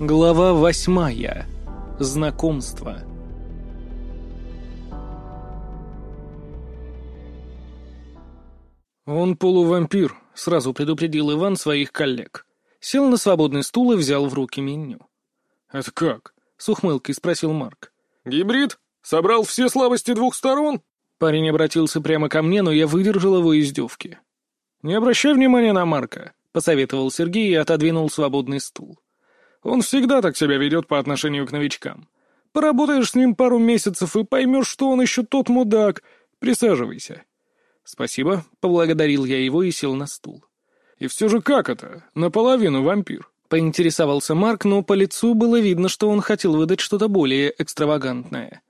Глава восьмая. Знакомство. «Он полувампир», — сразу предупредил Иван своих коллег. Сел на свободный стул и взял в руки меню. «Это как?» — с ухмылкой спросил Марк. «Гибрид? Собрал все слабости двух сторон?» Парень обратился прямо ко мне, но я выдержал его издевки. «Не обращай внимания на Марка», — посоветовал Сергей и отодвинул свободный стул. Он всегда так себя ведет по отношению к новичкам. Поработаешь с ним пару месяцев и поймешь, что он еще тот мудак. Присаживайся». «Спасибо», — поблагодарил я его и сел на стул. «И все же как это? Наполовину вампир?» — поинтересовался Марк, но по лицу было видно, что он хотел выдать что-то более экстравагантное.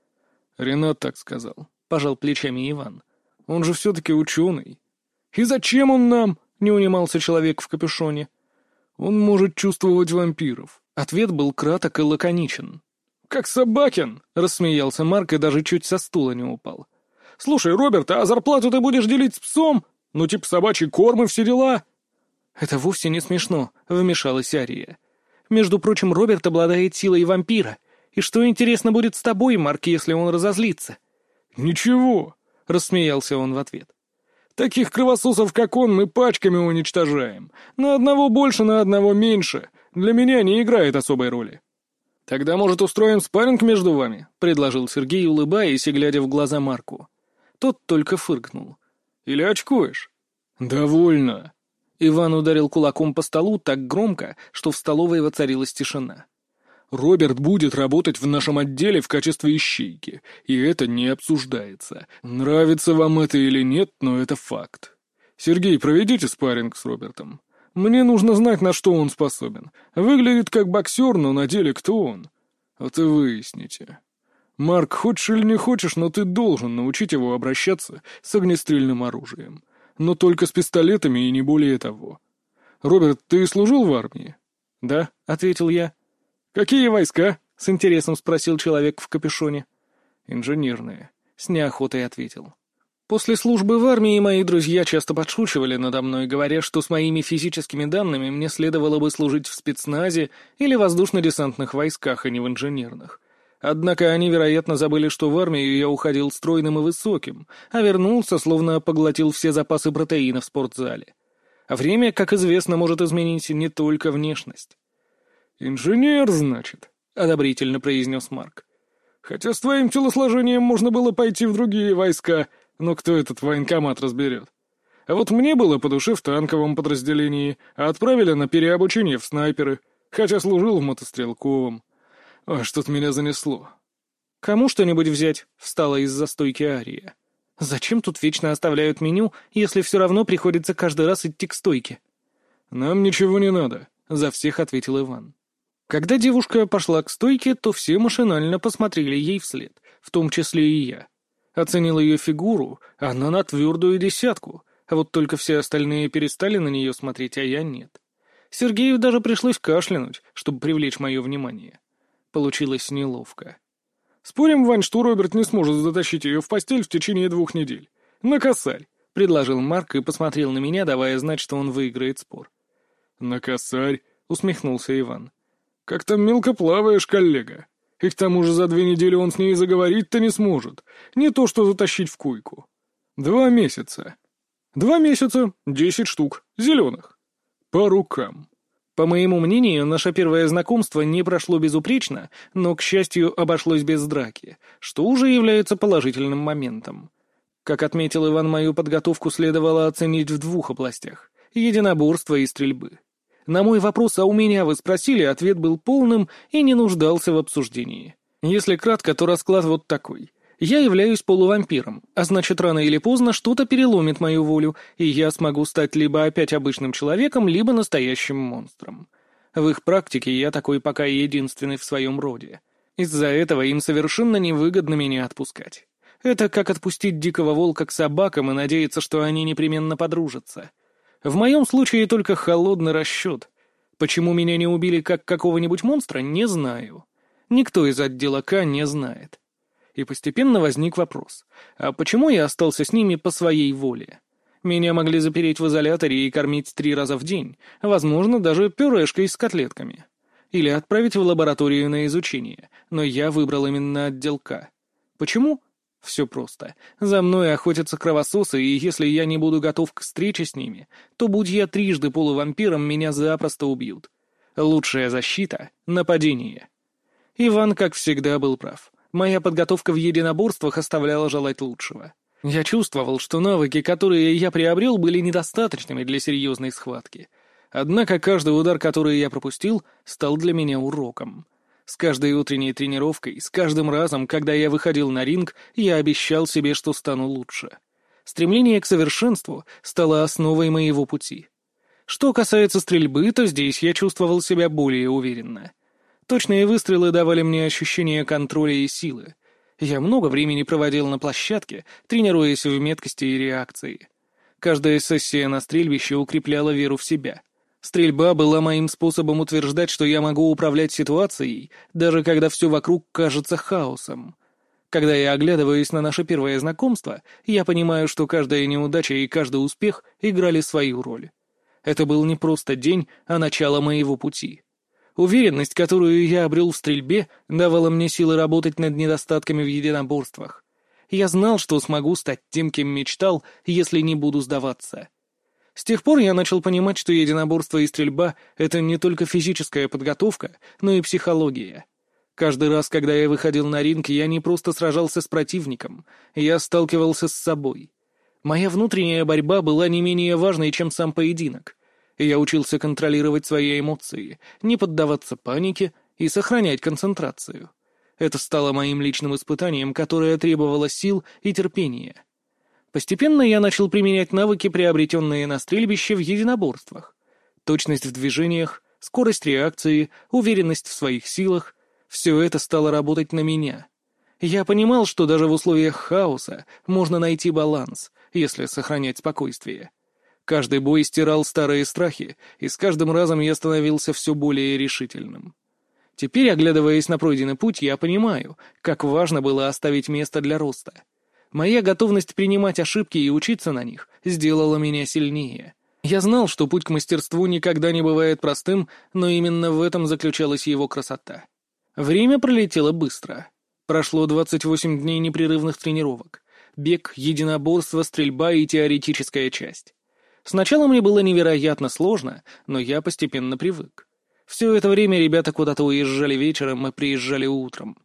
«Ренат так сказал», — пожал плечами Иван. «Он же все-таки ученый». «И зачем он нам?» — не унимался человек в капюшоне. «Он может чувствовать вампиров». Ответ был краток и лаконичен. «Как Собакин!» — рассмеялся Марк и даже чуть со стула не упал. «Слушай, Роберт, а зарплату ты будешь делить с псом? Ну, типа собачий корм и все дела?» «Это вовсе не смешно», — вмешалась Ария. «Между прочим, Роберт обладает силой вампира. И что интересно будет с тобой, Марк, если он разозлится?» «Ничего», — рассмеялся он в ответ. «Таких кровососов, как он, мы пачками уничтожаем. На одного больше, на одного меньше. Для меня не играет особой роли». «Тогда, может, устроим спарринг между вами?» — предложил Сергей, улыбаясь и глядя в глаза Марку. Тот только фыркнул. «Или очкуешь?» «Довольно». Иван ударил кулаком по столу так громко, что в столовой воцарилась тишина. «Роберт будет работать в нашем отделе в качестве ищейки, и это не обсуждается. Нравится вам это или нет, но это факт. Сергей, проведите спарринг с Робертом. Мне нужно знать, на что он способен. Выглядит как боксер, но на деле кто он? И выясните. Марк, хочешь или не хочешь, но ты должен научить его обращаться с огнестрельным оружием. Но только с пистолетами и не более того. Роберт, ты служил в армии? Да, — ответил я. Какие войска? — с интересом спросил человек в капюшоне. Инженерные. С неохотой ответил. После службы в армии мои друзья часто подшучивали надо мной, говоря, что с моими физическими данными мне следовало бы служить в спецназе или воздушно-десантных войсках, а не в инженерных. Однако они, вероятно, забыли, что в армию я уходил стройным и высоким, а вернулся, словно поглотил все запасы протеина в спортзале. А время, как известно, может изменить не только внешность. «Инженер, значит», — одобрительно произнес Марк. «Хотя с твоим телосложением можно было пойти в другие войска», — но кто этот военкомат разберет? А вот мне было по душе в танковом подразделении, а отправили на переобучение в снайперы, хотя служил в мотострелковом. Ой, что-то меня занесло. «Кому что-нибудь взять?» — встала из-за стойки Ария. «Зачем тут вечно оставляют меню, если все равно приходится каждый раз идти к стойке?» «Нам ничего не надо», — за всех ответил Иван. Когда девушка пошла к стойке, то все машинально посмотрели ей вслед, в том числе и я. Оценил ее фигуру, она на твердую десятку, а вот только все остальные перестали на нее смотреть, а я нет. Сергею даже пришлось кашлянуть, чтобы привлечь мое внимание. Получилось неловко. «Спорим, Вань, что Роберт не сможет затащить ее в постель в течение двух недель? На косарь!» — предложил Марк и посмотрел на меня, давая знать, что он выиграет спор. «На косарь!» — усмехнулся Иван. «Как там мелко плаваешь, коллега!» И к тому же за две недели он с ней заговорить-то не сможет. Не то что затащить в койку. Два месяца. Два месяца, десять штук, зеленых. По рукам. По моему мнению, наше первое знакомство не прошло безупречно, но, к счастью, обошлось без драки, что уже является положительным моментом. Как отметил Иван, мою подготовку следовало оценить в двух областях — единоборства и стрельбы. На мой вопрос «А у меня вы спросили?» ответ был полным и не нуждался в обсуждении. Если кратко, то расклад вот такой. Я являюсь полувампиром, а значит, рано или поздно что-то переломит мою волю, и я смогу стать либо опять обычным человеком, либо настоящим монстром. В их практике я такой пока единственный в своем роде. Из-за этого им совершенно невыгодно меня отпускать. Это как отпустить дикого волка к собакам и надеяться, что они непременно подружатся. В моем случае только холодный расчет. Почему меня не убили как какого-нибудь монстра, не знаю. Никто из отдела К не знает. И постепенно возник вопрос, а почему я остался с ними по своей воле? Меня могли запереть в изоляторе и кормить три раза в день, возможно, даже пюрешкой с котлетками. или отправить в лабораторию на изучение, но я выбрал именно отдел К. Почему? Все просто. За мной охотятся кровососы, и если я не буду готов к встрече с ними, то, будь я трижды полувампиром, меня запросто убьют. Лучшая защита — нападение. Иван, как всегда, был прав. Моя подготовка в единоборствах оставляла желать лучшего. Я чувствовал, что навыки, которые я приобрел, были недостаточными для серьезной схватки. Однако каждый удар, который я пропустил, стал для меня уроком. С каждой утренней тренировкой, с каждым разом, когда я выходил на ринг, я обещал себе, что стану лучше. Стремление к совершенству стало основой моего пути. Что касается стрельбы, то здесь я чувствовал себя более уверенно. Точные выстрелы давали мне ощущение контроля и силы. Я много времени проводил на площадке, тренируясь в меткости и реакции. Каждая сессия на стрельбище укрепляла веру в себя. Стрельба была моим способом утверждать, что я могу управлять ситуацией, даже когда все вокруг кажется хаосом. Когда я оглядываюсь на наше первое знакомство, я понимаю, что каждая неудача и каждый успех играли свою роль. Это был не просто день, а начало моего пути. Уверенность, которую я обрел в стрельбе, давала мне силы работать над недостатками в единоборствах. Я знал, что смогу стать тем, кем мечтал, если не буду сдаваться. С тех пор я начал понимать, что единоборство и стрельба — это не только физическая подготовка, но и психология. Каждый раз, когда я выходил на ринг, я не просто сражался с противником, я сталкивался с собой. Моя внутренняя борьба была не менее важной, чем сам поединок я учился контролировать свои эмоции, не поддаваться панике и сохранять концентрацию. Это стало моим личным испытанием, которое требовало сил и терпения. Постепенно я начал применять навыки, приобретенные на стрельбище в единоборствах. Точность в движениях, скорость реакции, уверенность в своих силах — все это стало работать на меня. Я понимал, что даже в условиях хаоса можно найти баланс, если сохранять спокойствие. Каждый бой стирал старые страхи, и с каждым разом я становился все более решительным. Теперь, оглядываясь на пройденный путь, я понимаю, как важно было оставить место для роста. Моя готовность принимать ошибки и учиться на них сделала меня сильнее. Я знал, что путь к мастерству никогда не бывает простым, но именно в этом заключалась его красота. Время пролетело быстро. Прошло 28 дней непрерывных тренировок. Бег, единоборство, стрельба и теоретическая часть. Сначала мне было невероятно сложно, но я постепенно привык. Все это время ребята куда-то уезжали вечером и приезжали утром.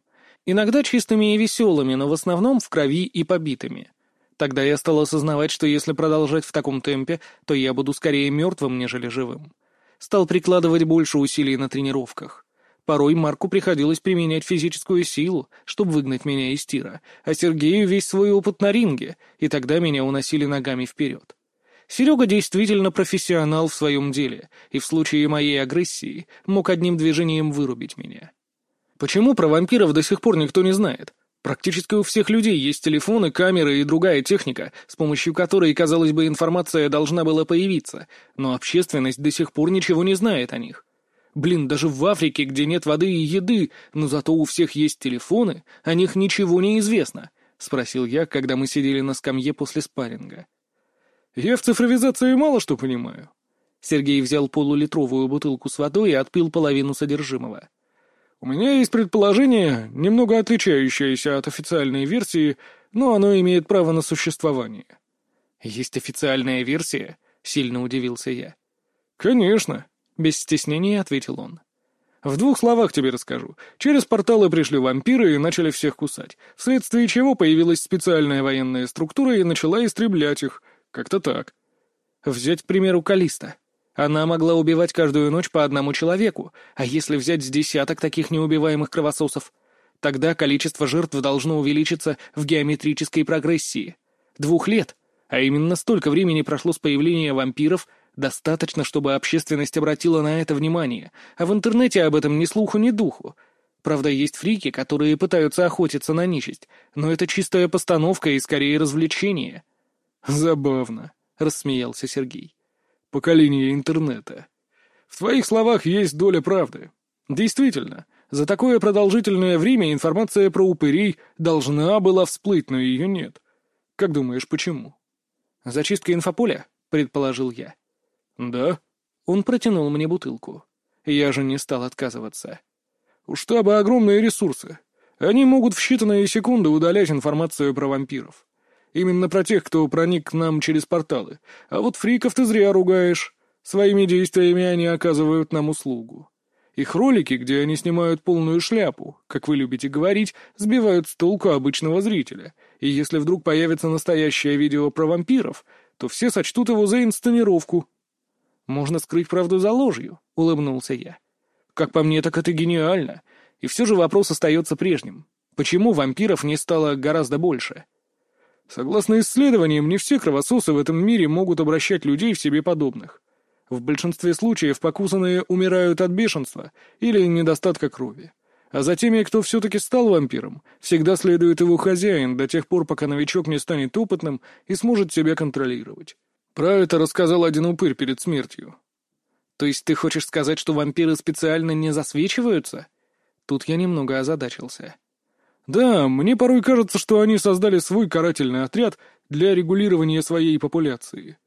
Иногда чистыми и веселыми, но в основном в крови и побитыми. Тогда я стал осознавать, что если продолжать в таком темпе, то я буду скорее мертвым, нежели живым. Стал прикладывать больше усилий на тренировках. Порой Марку приходилось применять физическую силу, чтобы выгнать меня из тира, а Сергею весь свой опыт на ринге, и тогда меня уносили ногами вперед. Серега действительно профессионал в своем деле, и в случае моей агрессии мог одним движением вырубить меня. Почему про вампиров до сих пор никто не знает? Практически у всех людей есть телефоны, камеры и другая техника, с помощью которой, казалось бы, информация должна была появиться, но общественность до сих пор ничего не знает о них. Блин, даже в Африке, где нет воды и еды, но зато у всех есть телефоны, о них ничего не известно, — спросил я, когда мы сидели на скамье после спарринга. «Я в цифровизации мало что понимаю». Сергей взял полулитровую бутылку с водой и отпил половину содержимого. «У меня есть предположение, немного отличающееся от официальной версии, но оно имеет право на существование». «Есть официальная версия?» — сильно удивился я. «Конечно», — без стеснения ответил он. В двух словах тебе расскажу. Через порталы пришли вампиры и начали всех кусать, вследствие чего появилась специальная военная структура и начала истреблять их — как-то так. Взять, к примеру, Калиста. Она могла убивать каждую ночь по одному человеку, а если взять с десяток таких неубиваемых кровососов, тогда количество жертв должно увеличиться в геометрической прогрессии. Двух лет, а именно столько времени прошло с появления вампиров, достаточно, чтобы общественность обратила на это внимание, а в интернете об этом ни слуху, ни духу. Правда, есть фрики, которые пытаются охотиться на нечисть, но это чистая постановка и скорее развлечение. «Забавно», — рассмеялся Сергей. «Поколение интернета. В твоих словах есть доля правды. Действительно, за такое продолжительное время информация про упырей должна была всплыть, но ее нет. Как думаешь, почему?» «Зачистка инфополя?» — предположил я. «Да». Он протянул мне бутылку. Я же не стал отказываться. У штаба огромные ресурсы. Они могут в считанные секунды удалять информацию про вампиров. Именно про тех, кто проник к нам через порталы. А вот фриков ты зря ругаешь. Своими действиями они оказывают нам услугу. Их ролики, где они снимают полную шляпу, как вы любите говорить, сбивают с толку обычного зрителя. И если вдруг появится настоящее видео про вампиров, то все сочтут его за инсценировку. «Можно скрыть правду за ложью», — улыбнулся я. «Как по мне, так это гениально. И все же вопрос остается прежним. Почему вампиров не стало гораздо больше?» Согласно исследованиям, не все кровососы в этом мире могут обращать людей в себе подобных. В большинстве случаев покусанные умирают от бешенства или недостатка крови. А за теми, кто все-таки стал вампиром, всегда следует его хозяин до тех пор, пока новичок не станет опытным и сможет себя контролировать. Про это рассказал один упырь перед смертью. То есть ты хочешь сказать, что вампиры специально не засвечиваются? Тут я немного озадачился. Да, мне порой кажется, что они создали свой карательный отряд для регулирования своей популяции.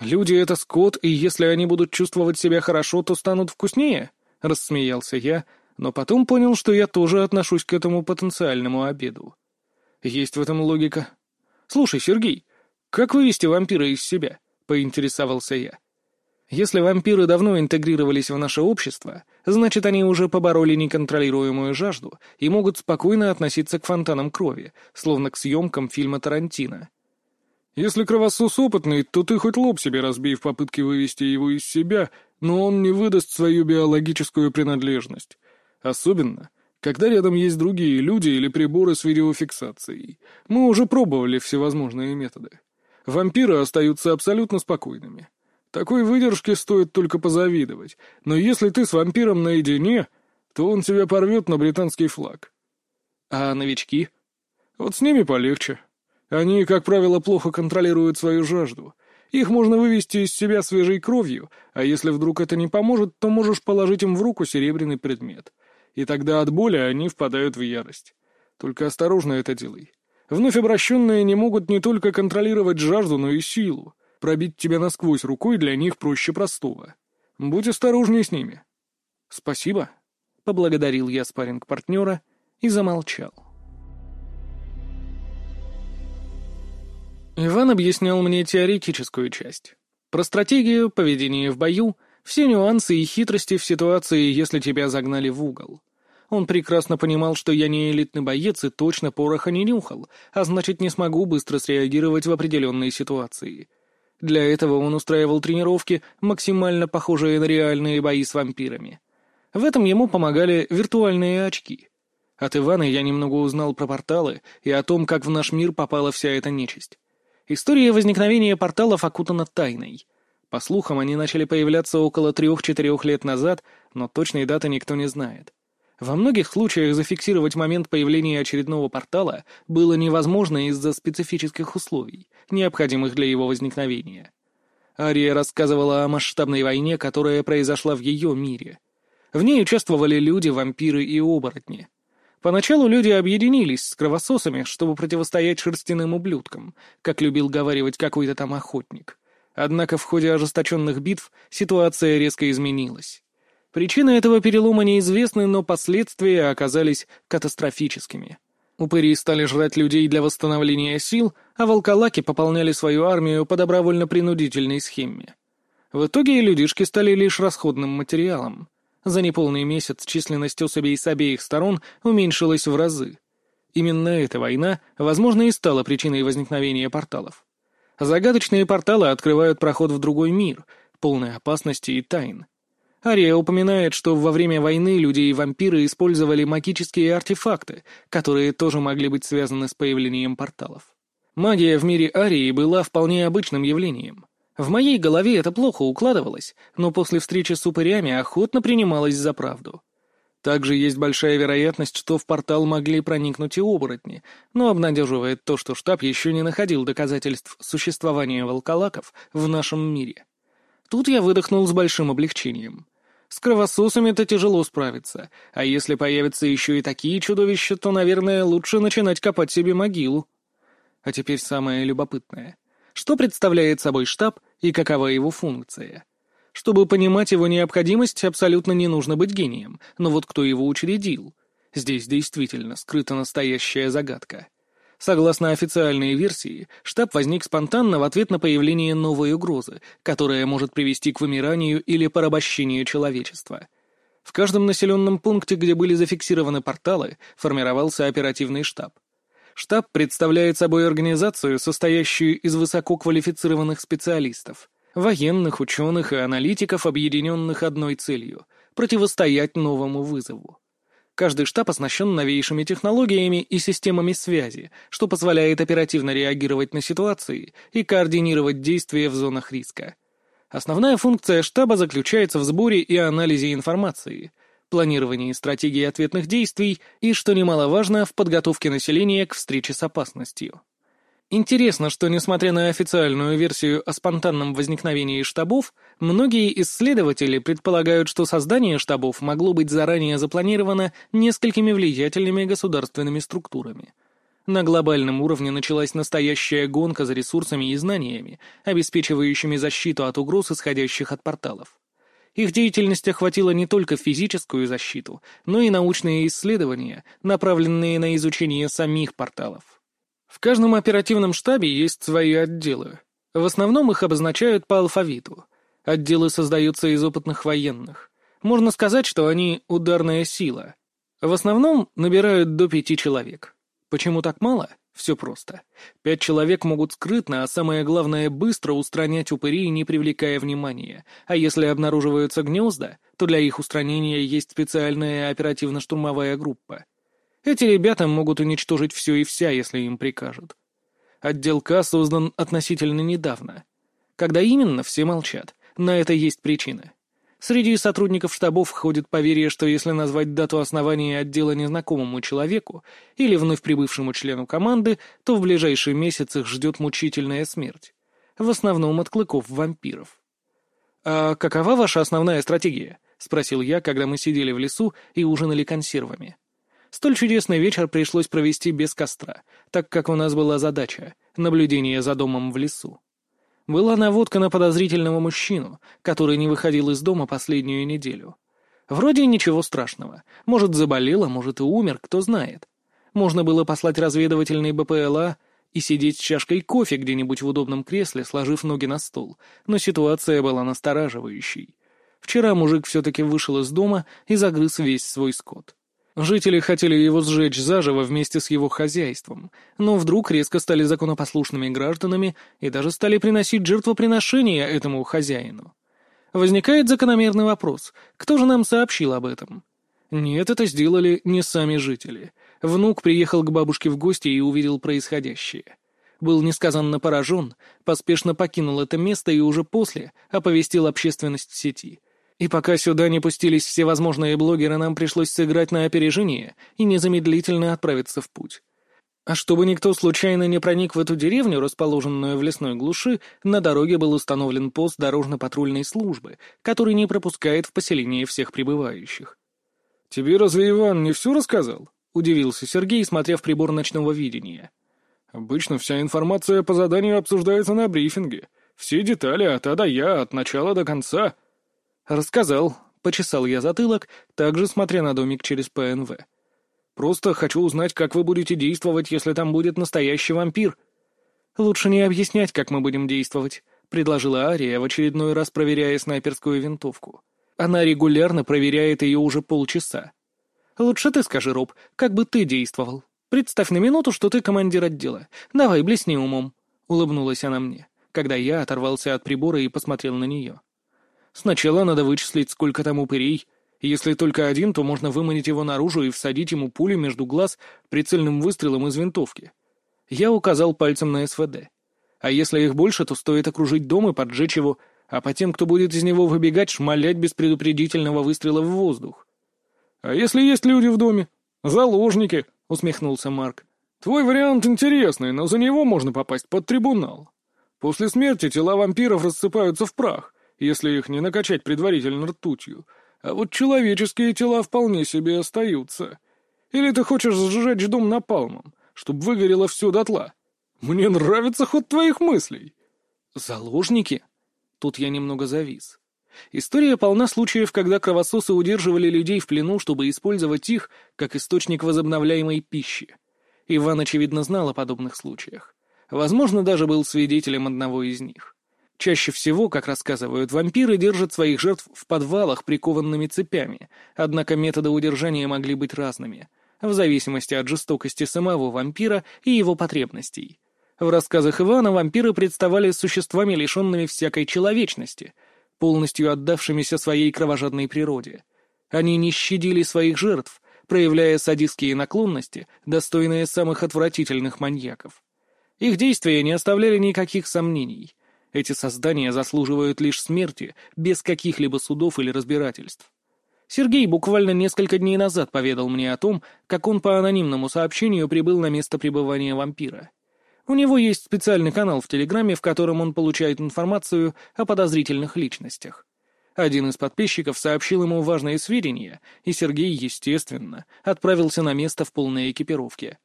«Люди — это скот, и если они будут чувствовать себя хорошо, то станут вкуснее?» — рассмеялся я, но потом понял, что я тоже отношусь к этому потенциальному обеду. Есть в этом логика. «Слушай, Сергей, как вывести вампира из себя?» — поинтересовался я. «Если вампиры давно интегрировались в наше общество, значит, они уже побороли неконтролируемую жажду и могут спокойно относиться к фонтанам крови, словно к съемкам фильма Тарантино. Если кровосос опытный, то ты хоть лоб себе разбей в попытке вывести его из себя, но он не выдаст свою биологическую принадлежность. Особенно, когда рядом есть другие люди или приборы с видеофиксацией. Мы уже пробовали всевозможные методы. Вампиры остаются абсолютно спокойными. Такой выдержке стоит только позавидовать, но если ты с вампиром наедине, то он тебя порвет на британский флаг. А новички? Вот с ними полегче. Они, как правило, плохо контролируют свою жажду. Их можно вывести из себя свежей кровью, а если вдруг это не поможет, то можешь положить им в руку серебряный предмет. И тогда от боли они впадают в ярость. Только осторожно это делай. Вновь обращенные не могут не только контролировать жажду, но и силу. Пробить тебя насквозь рукой для них проще простого. Будь осторожнее с ними. Спасибо. Поблагодарил я спарринг партнера и замолчал. Иван объяснял мне теоретическую часть. Про стратегию, поведение в бою, все нюансы и хитрости в ситуации, если тебя загнали в угол. Он прекрасно понимал, что я не элитный боец и точно пороха не нюхал, а значит не смогу быстро среагировать в определенные ситуации. Для этого он устраивал тренировки, максимально похожие на реальные бои с вампирами. В этом ему помогали виртуальные очки. От Ивана я немного узнал про порталы и о том, как в наш мир попала вся эта нечисть. История возникновения порталов окутана тайной. По слухам, они начали появляться около трех-четырех лет назад, но точной даты никто не знает. Во многих случаях зафиксировать момент появления очередного портала было невозможно из-за специфических условий, необходимых для его возникновения. Ария рассказывала о масштабной войне, которая произошла в ее мире. В ней участвовали люди, вампиры и оборотни. Поначалу люди объединились с кровососами, чтобы противостоять шерстяным ублюдкам, как любил говаривать какой-то там охотник. Однако в ходе ожесточенных битв ситуация резко изменилась. Причины этого перелома неизвестны, но последствия оказались катастрофическими. Упыри стали жрать людей для восстановления сил, а волколаки пополняли свою армию по добровольно-принудительной схеме. В итоге людишки стали лишь расходным материалом. За неполный месяц численность особей с обеих сторон уменьшилась в разы. Именно эта война, возможно, и стала причиной возникновения порталов. Загадочные порталы открывают проход в другой мир, полный опасности и тайн. Ария упоминает, что во время войны люди и вампиры использовали магические артефакты, которые тоже могли быть связаны с появлением порталов. Магия в мире Арии была вполне обычным явлением. В моей голове это плохо укладывалось, но после встречи с упырями охотно принималось за правду. Также есть большая вероятность, что в портал могли проникнуть и оборотни, но обнадеживает то, что штаб еще не находил доказательств существования волколаков в нашем мире. Тут я выдохнул с большим облегчением. С кровососами-то тяжело справиться, а если появятся еще и такие чудовища, то, наверное, лучше начинать копать себе могилу. А теперь самое любопытное. Что представляет собой штаб и какова его функция. Чтобы понимать его необходимость, абсолютно не нужно быть гением, но вот кто его учредил? Здесь действительно скрыта настоящая загадка. Согласно официальной версии, штаб возник спонтанно в ответ на появление новой угрозы, которая может привести к вымиранию или порабощению человечества. В каждом населенном пункте, где были зафиксированы порталы, формировался оперативный штаб. Штаб представляет собой организацию, состоящую из высококвалифицированных специалистов, военных, ученых и аналитиков, объединенных одной целью — противостоять новому вызову. Каждый штаб оснащен новейшими технологиями и системами связи, что позволяет оперативно реагировать на ситуации и координировать действия в зонах риска. Основная функция штаба заключается в сборе и анализе информации, планировании стратегии ответных действий и, что немаловажно, в подготовке населения к встрече с опасностью. Интересно, что, несмотря на официальную версию о спонтанном возникновении штабов, многие исследователи предполагают, что создание штабов могло быть заранее запланировано несколькими влиятельными государственными структурами. На глобальном уровне началась настоящая гонка за ресурсами и знаниями, обеспечивающими защиту от угроз, исходящих от порталов. Их деятельность охватила не только физическую защиту, но и научные исследования, направленные на изучение самих порталов. В каждом оперативном штабе есть свои отделы. В основном их обозначают по алфавиту. Отделы создаются из опытных военных. Можно сказать, что они ударная сила. В основном набирают до пяти человек. Почему так мало? Все просто. Пять человек могут скрытно, а самое главное, быстро устранять упырей, не привлекая внимания. А если обнаруживаются гнезда, то для их устранения есть специальная оперативно-штурмовая группа. Эти ребята могут уничтожить все и вся, если им прикажут. Отдел К создан относительно недавно. Когда именно, все молчат. На это есть причины. Среди сотрудников штабов ходит поверье, что если назвать дату основания отдела незнакомому человеку или вновь прибывшему члену команды, то в ближайшие месяцы ждет мучительная смерть. В основном от клыков вампиров. «А какова ваша основная стратегия?» — спросил я, когда мы сидели в лесу и ужинали консервами. Столь чудесный вечер пришлось провести без костра, так как у нас была задача — наблюдение за домом в лесу. Была наводка на подозрительного мужчину, который не выходил из дома последнюю неделю. Вроде ничего страшного. Может, заболел, а может и умер, кто знает. Можно было послать разведывательный БПЛА и сидеть с чашкой кофе где-нибудь в удобном кресле, сложив ноги на стол, но ситуация была настораживающей. Вчера мужик все-таки вышел из дома и загрыз весь свой скот. Жители хотели его сжечь заживо вместе с его хозяйством, но вдруг резко стали законопослушными гражданами и даже стали приносить жертвоприношения этому хозяину. Возникает закономерный вопрос, кто же нам сообщил об этом? Нет, это сделали не сами жители. Внук приехал к бабушке в гости и увидел происходящее. Был несказанно поражен, поспешно покинул это место и уже после оповестил общественность сети — и пока сюда не пустились все возможные блогеры, нам пришлось сыграть на опережение и незамедлительно отправиться в путь. А чтобы никто случайно не проник в эту деревню, расположенную в лесной глуши, на дороге был установлен пост дорожно-патрульной службы, который не пропускает в поселение всех прибывающих. «Тебе разве Иван не все рассказал?» — удивился Сергей, смотря в прибор ночного видения. «Обычно вся информация по заданию обсуждается на брифинге. Все детали от А до Я, от начала до конца». «Рассказал», — почесал я затылок, также смотря на домик через ПНВ. «Просто хочу узнать, как вы будете действовать, если там будет настоящий вампир». «Лучше не объяснять, как мы будем действовать», — предложила Ария, в очередной раз проверяя снайперскую винтовку. Она регулярно проверяет ее уже полчаса. «Лучше ты скажи, Роб, как бы ты действовал. Представь на минуту, что ты командир отдела. Давай, блесни умом», — улыбнулась она мне, когда я оторвался от прибора и посмотрел на нее. Сначала надо вычислить, сколько там упырей. Если только один, то можно выманить его наружу и всадить ему пулю между глаз прицельным выстрелом из винтовки. Я указал пальцем на СВД. А если их больше, то стоит окружить дом и поджечь его, а по тем, кто будет из него выбегать, шмалять без предупредительного выстрела в воздух. «А если есть люди в доме? Заложники», — усмехнулся Марк. «Твой вариант интересный, но за него можно попасть под трибунал. После смерти тела вампиров рассыпаются в прах, если их не накачать предварительно ртутью. А вот человеческие тела вполне себе остаются. Или ты хочешь сжечь дом напалмом, чтобы выгорело все дотла? Мне нравится ход твоих мыслей. Заложники? Тут я немного завис. История полна случаев, когда кровососы удерживали людей в плену, чтобы использовать их как источник возобновляемой пищи. Иван, очевидно, знал о подобных случаях. Возможно, даже был свидетелем одного из них. Чаще всего, как рассказывают, вампиры держат своих жертв в подвалах прикованными цепями, однако методы удержания могли быть разными, в зависимости от жестокости самого вампира и его потребностей. В рассказах Ивана вампиры представали существами, лишенными всякой человечности, полностью отдавшимися своей кровожадной природе. Они не щадили своих жертв, проявляя садистские наклонности, достойные самых отвратительных маньяков. Их действия не оставляли никаких сомнений. Эти создания заслуживают лишь смерти, без каких-либо судов или разбирательств. Сергей буквально несколько дней назад поведал мне о том, как он по анонимному сообщению прибыл на место пребывания вампира. У него есть специальный канал в Телеграме, в котором он получает информацию о подозрительных личностях. Один из подписчиков сообщил ему важные сведения, и Сергей, естественно, отправился на место в полной экипировке.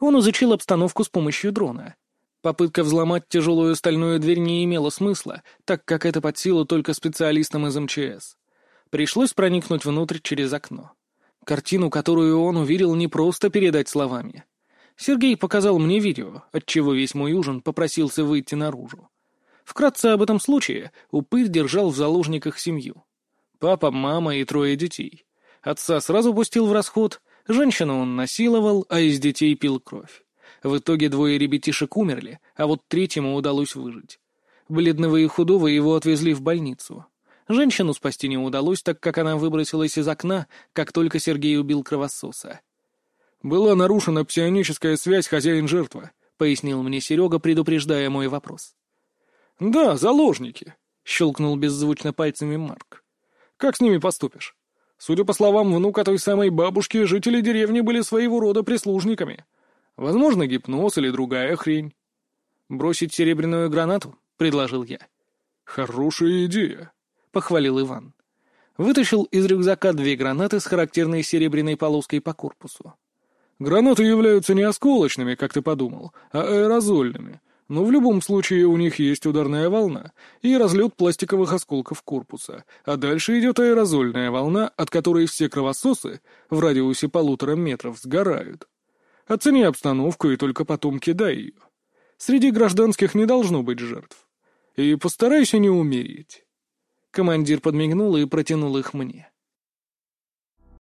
Он изучил обстановку с помощью дрона. Попытка взломать тяжелую стальную дверь не имела смысла, так как это под силу только специалистам из МЧС. Пришлось проникнуть внутрь через окно. Картину, которую он увидел, не просто передать словами. Сергей показал мне видео, отчего весь мой ужин попросился выйти наружу. Вкратце об этом случае упырь держал в заложниках семью. Папа, мама и трое детей. Отца сразу пустил в расход, женщину он насиловал, а из детей пил кровь. В итоге двое ребятишек умерли, а вот третьему удалось выжить. Бледного и худого его отвезли в больницу. Женщину спасти не удалось, так как она выбросилась из окна, как только Сергей убил кровососа. «Была нарушена псионическая связь хозяин-жертва», — пояснил мне Серега, предупреждая мой вопрос. «Да, заложники», — щелкнул беззвучно пальцами Марк. «Как с ними поступишь? Судя по словам внука той самой бабушки, жители деревни были своего рода прислужниками. Возможно, гипноз или другая хрень». «Бросить серебряную гранату?» — предложил я. «Хорошая идея», — похвалил Иван. Вытащил из рюкзака две гранаты с характерной серебряной полоской по корпусу. Гранаты являются не осколочными, как ты подумал, а аэрозольными. Но в любом случае у них есть ударная волна и разлет пластиковых осколков корпуса, а дальше идет аэрозольная волна, от которой все кровососы в радиусе полутора метров сгорают. Оцени обстановку и только потом кидай ее. Среди гражданских не должно быть жертв. И постарайся не умереть. Командир подмигнул и протянул их мне.